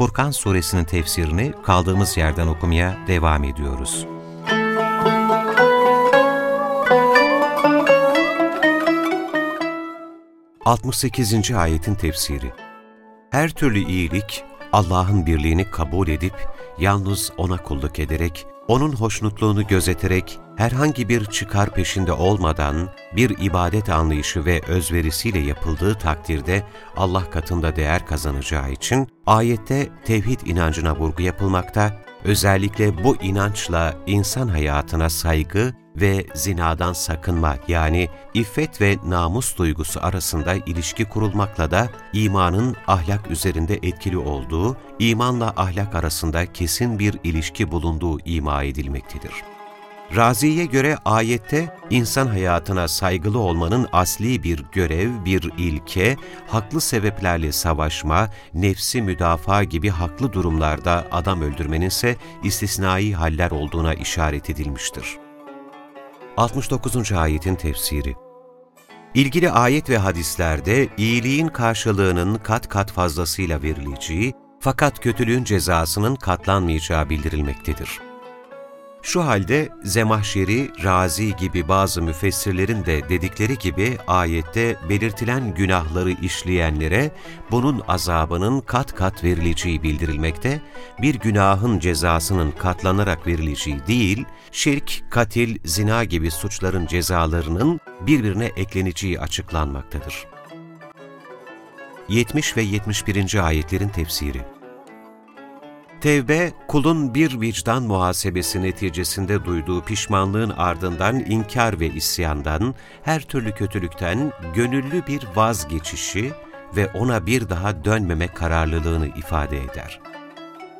Furkan Suresinin tefsirini kaldığımız yerden okumaya devam ediyoruz. ...68. ayetin tefsiri Her türlü iyilik, Allah'ın birliğini kabul edip, yalnız O'na kulluk ederek, O'nun hoşnutluğunu gözeterek, herhangi bir çıkar peşinde olmadan, bir ibadet anlayışı ve özverisiyle yapıldığı takdirde Allah katında değer kazanacağı için ayette tevhid inancına vurgu yapılmakta, özellikle bu inançla insan hayatına saygı ve zinadan sakınma yani iffet ve namus duygusu arasında ilişki kurulmakla da imanın ahlak üzerinde etkili olduğu, imanla ahlak arasında kesin bir ilişki bulunduğu ima edilmektedir. Razi'ye göre ayette insan hayatına saygılı olmanın asli bir görev, bir ilke, haklı sebeplerle savaşma, nefsi müdafaa gibi haklı durumlarda adam öldürmenin ise istisnai haller olduğuna işaret edilmiştir. 69. ayetin tefsiri İlgili ayet ve hadislerde iyiliğin karşılığının kat kat fazlasıyla verileceği fakat kötülüğün cezasının katlanmayacağı bildirilmektedir. Şu halde Zemahşeri, Razi gibi bazı müfessirlerin de dedikleri gibi ayette belirtilen günahları işleyenlere bunun azabının kat kat verileceği bildirilmekte, bir günahın cezasının katlanarak verileceği değil, şirk, katil, zina gibi suçların cezalarının birbirine ekleneceği açıklanmaktadır. 70 ve 71. ayetlerin tefsiri Tevbe, kulun bir vicdan muhasebesi neticesinde duyduğu pişmanlığın ardından inkar ve isyandan, her türlü kötülükten gönüllü bir vazgeçişi ve ona bir daha dönmeme kararlılığını ifade eder.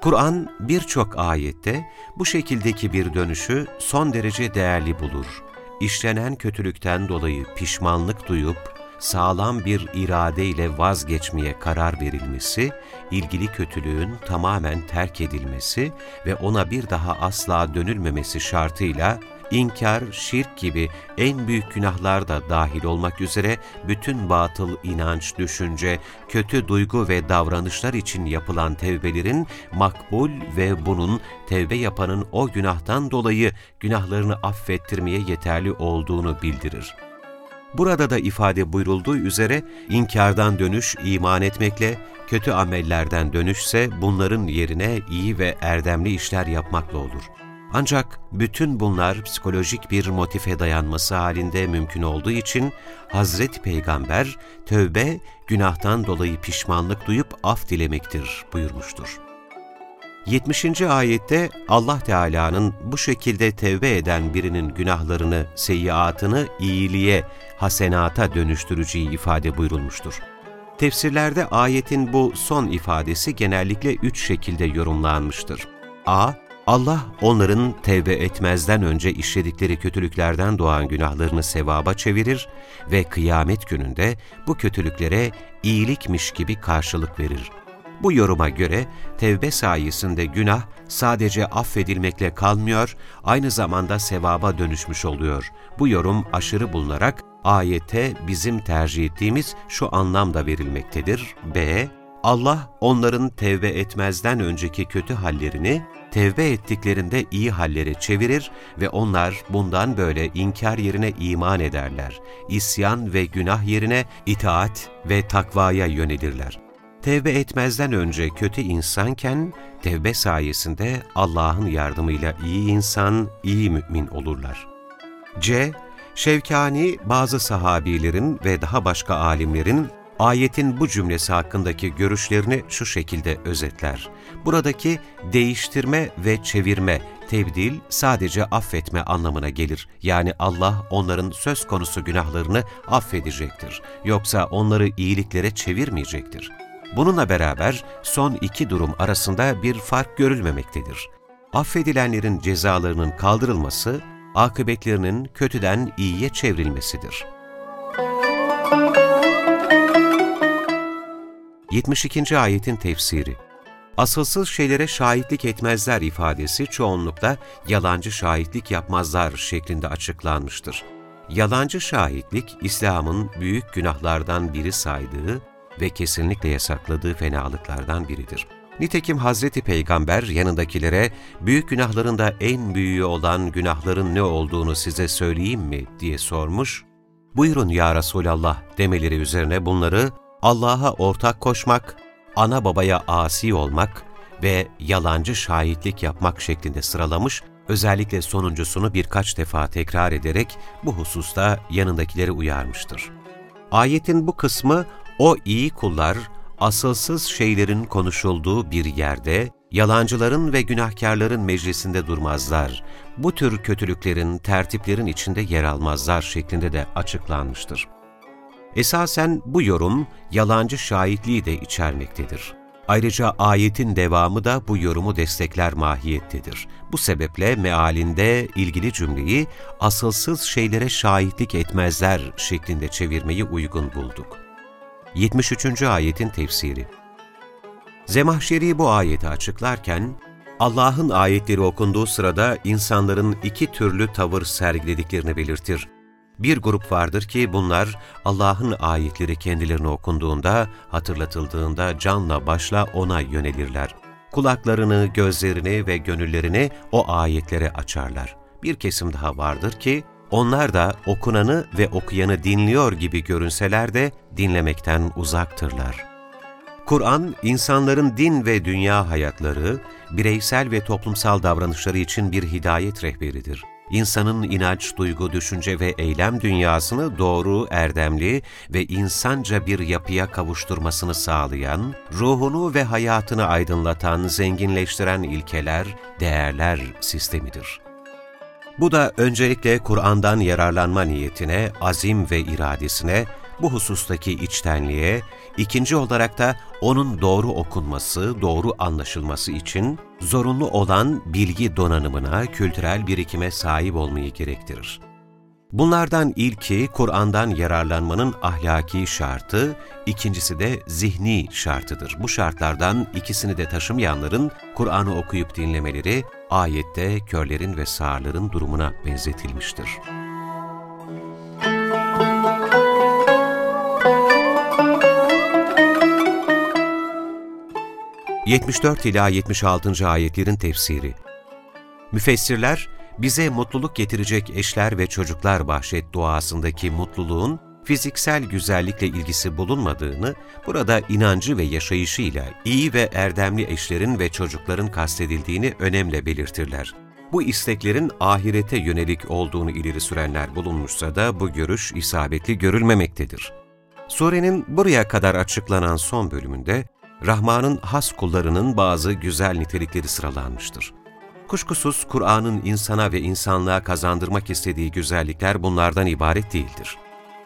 Kur'an birçok ayette bu şekildeki bir dönüşü son derece değerli bulur. İşlenen kötülükten dolayı pişmanlık duyup, sağlam bir iradeyle vazgeçmeye karar verilmesi, ilgili kötülüğün tamamen terk edilmesi ve ona bir daha asla dönülmemesi şartıyla inkar, şirk gibi en büyük günahlar da dahil olmak üzere bütün batıl inanç, düşünce, kötü duygu ve davranışlar için yapılan tevbelerin makbul ve bunun tevbe yapanın o günahtan dolayı günahlarını affettirmeye yeterli olduğunu bildirir. Burada da ifade buyurulduğu üzere inkardan dönüş iman etmekle, kötü amellerden dönüşse bunların yerine iyi ve erdemli işler yapmakla olur. Ancak bütün bunlar psikolojik bir motife dayanması halinde mümkün olduğu için Hazreti Peygamber tövbe günahtan dolayı pişmanlık duyup af dilemektir buyurmuştur. 70. ayette Allah Teala'nın bu şekilde tevbe eden birinin günahlarını, seyyiatını iyiliğe, hasenata dönüştüreceği ifade buyurulmuştur. Tefsirlerde ayetin bu son ifadesi genellikle üç şekilde yorumlanmıştır. a. Allah onların tevbe etmezden önce işledikleri kötülüklerden doğan günahlarını sevaba çevirir ve kıyamet gününde bu kötülüklere iyilikmiş gibi karşılık verir. Bu yoruma göre tevbe sayesinde günah sadece affedilmekle kalmıyor, aynı zamanda sevaba dönüşmüş oluyor. Bu yorum aşırı bulunarak ayete bizim tercih ettiğimiz şu anlamda verilmektedir. B. Allah onların tevbe etmezden önceki kötü hallerini tevbe ettiklerinde iyi hallere çevirir ve onlar bundan böyle inkar yerine iman ederler. İsyan ve günah yerine itaat ve takvaya yönelirler. Tevbe etmezden önce kötü insanken, tevbe sayesinde Allah'ın yardımıyla iyi insan, iyi mümin olurlar. C. Şevkani, bazı sahabilerin ve daha başka alimlerin ayetin bu cümlesi hakkındaki görüşlerini şu şekilde özetler. Buradaki değiştirme ve çevirme, tebdil sadece affetme anlamına gelir. Yani Allah onların söz konusu günahlarını affedecektir. Yoksa onları iyiliklere çevirmeyecektir. Bununla beraber son iki durum arasında bir fark görülmemektedir. Affedilenlerin cezalarının kaldırılması, akıbetlerinin kötüden iyiye çevrilmesidir. 72. ayetin tefsiri Asılsız şeylere şahitlik etmezler ifadesi çoğunlukla yalancı şahitlik yapmazlar şeklinde açıklanmıştır. Yalancı şahitlik, İslam'ın büyük günahlardan biri saydığı ve kesinlikle yasakladığı fenalıklardan biridir. Nitekim Hazreti Peygamber yanındakilere büyük günahların da en büyüğü olan günahların ne olduğunu size söyleyeyim mi diye sormuş. Buyurun ya Resulallah demeleri üzerine bunları Allah'a ortak koşmak, ana babaya asi olmak ve yalancı şahitlik yapmak şeklinde sıralamış, özellikle sonuncusunu birkaç defa tekrar ederek bu hususta yanındakileri uyarmıştır. Ayetin bu kısmı o iyi kullar, asılsız şeylerin konuşulduğu bir yerde, yalancıların ve günahkarların meclisinde durmazlar, bu tür kötülüklerin, tertiplerin içinde yer almazlar şeklinde de açıklanmıştır. Esasen bu yorum yalancı şahitliği de içermektedir. Ayrıca ayetin devamı da bu yorumu destekler mahiyettedir. Bu sebeple mealinde ilgili cümleyi asılsız şeylere şahitlik etmezler şeklinde çevirmeyi uygun bulduk. 73. ayetin tefsiri Zemahşeri bu ayeti açıklarken, Allah'ın ayetleri okunduğu sırada insanların iki türlü tavır sergilediklerini belirtir. Bir grup vardır ki bunlar Allah'ın ayetleri kendilerine okunduğunda, hatırlatıldığında canla başla ona yönelirler. Kulaklarını, gözlerini ve gönüllerini o ayetlere açarlar. Bir kesim daha vardır ki, onlar da okunanı ve okuyanı dinliyor gibi görünseler de dinlemekten uzaktırlar. Kur'an, insanların din ve dünya hayatları, bireysel ve toplumsal davranışları için bir hidayet rehberidir. İnsanın inanç, duygu, düşünce ve eylem dünyasını doğru, erdemli ve insanca bir yapıya kavuşturmasını sağlayan, ruhunu ve hayatını aydınlatan, zenginleştiren ilkeler, değerler sistemidir. Bu da öncelikle Kur'an'dan yararlanma niyetine, azim ve iradesine, bu husustaki içtenliğe, ikinci olarak da onun doğru okunması, doğru anlaşılması için zorunlu olan bilgi donanımına, kültürel birikime sahip olmayı gerektirir. Bunlardan ilki Kur'an'dan yararlanmanın ahlaki şartı, ikincisi de zihni şartıdır. Bu şartlardan ikisini de taşımayanların Kur'an'ı okuyup dinlemeleri ayette körlerin ve sağırların durumuna benzetilmiştir. ...74 ila 76. ayetlerin tefsiri Müfessirler, bize mutluluk getirecek eşler ve çocuklar bahşet duasındaki mutluluğun fiziksel güzellikle ilgisi bulunmadığını, burada inancı ve yaşayışıyla iyi ve erdemli eşlerin ve çocukların kastedildiğini önemle belirtirler. Bu isteklerin ahirete yönelik olduğunu ileri sürenler bulunmuşsa da bu görüş isabetli görülmemektedir. Surenin buraya kadar açıklanan son bölümünde, Rahman'ın has kullarının bazı güzel nitelikleri sıralanmıştır. Kuşkusuz Kur'an'ın insana ve insanlığa kazandırmak istediği güzellikler bunlardan ibaret değildir.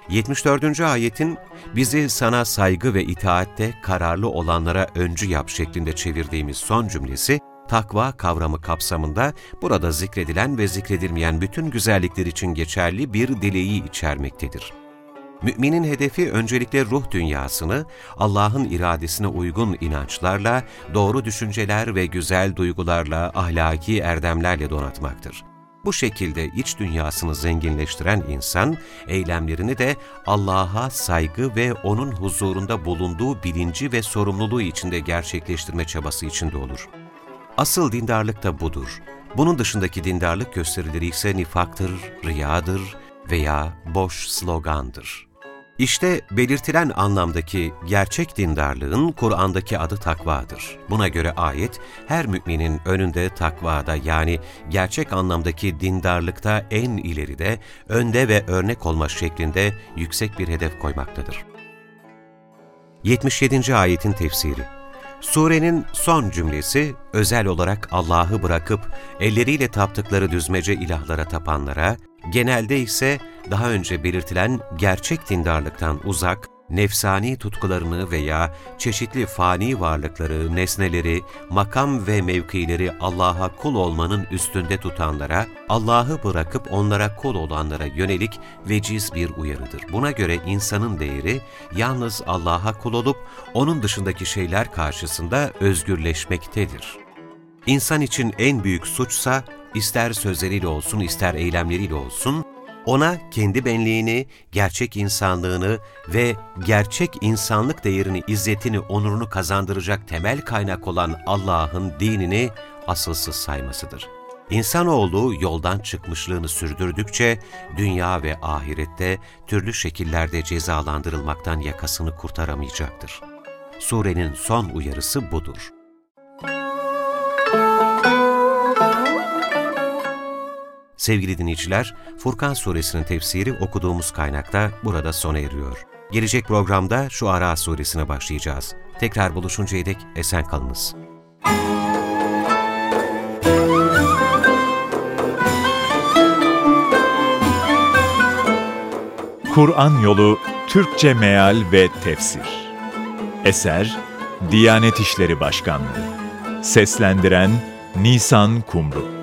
74. ayetin bizi sana saygı ve itaatte kararlı olanlara öncü yap şeklinde çevirdiğimiz son cümlesi, takva kavramı kapsamında burada zikredilen ve zikredilmeyen bütün güzellikler için geçerli bir dileği içermektedir. Müminin hedefi öncelikle ruh dünyasını Allah'ın iradesine uygun inançlarla, doğru düşünceler ve güzel duygularla, ahlaki erdemlerle donatmaktır. Bu şekilde iç dünyasını zenginleştiren insan, eylemlerini de Allah'a saygı ve O'nun huzurunda bulunduğu bilinci ve sorumluluğu içinde gerçekleştirme çabası içinde olur. Asıl dindarlık da budur. Bunun dışındaki dindarlık gösterileri ise nifaktır, riyadır veya boş slogandır. İşte belirtilen anlamdaki gerçek dindarlığın Kur'an'daki adı takvadır. Buna göre ayet, her müminin önünde takvada yani gerçek anlamdaki dindarlıkta en ileride, önde ve örnek olma şeklinde yüksek bir hedef koymaktadır. 77. ayetin tefsiri Surenin son cümlesi, özel olarak Allah'ı bırakıp elleriyle taptıkları düzmece ilahlara tapanlara, genelde ise daha önce belirtilen gerçek dindarlıktan uzak, nefsani tutkularını veya çeşitli fani varlıkları, nesneleri, makam ve mevkileri Allah'a kul olmanın üstünde tutanlara, Allah'ı bırakıp onlara kul olanlara yönelik veciz bir uyarıdır. Buna göre insanın değeri yalnız Allah'a kul olup onun dışındaki şeyler karşısında özgürleşmektedir. İnsan için en büyük suçsa, ister sözleriyle olsun ister eylemleriyle olsun, ona kendi benliğini, gerçek insanlığını ve gerçek insanlık değerini, izzetini, onurunu kazandıracak temel kaynak olan Allah'ın dinini asılsız saymasıdır. İnsanoğlu yoldan çıkmışlığını sürdürdükçe dünya ve ahirette türlü şekillerde cezalandırılmaktan yakasını kurtaramayacaktır. Surenin son uyarısı budur. Sevgili dinleyiciler, Furkan suresinin tefsiri okuduğumuz kaynakta burada sona eriyor. Gelecek programda şu Ara suresine başlayacağız. Tekrar buluşuncaya dek esen kalınız. Kur'an Yolu Türkçe Meal ve Tefsir Eser Diyanet İşleri Başkanlığı Seslendiren Nisan Kumru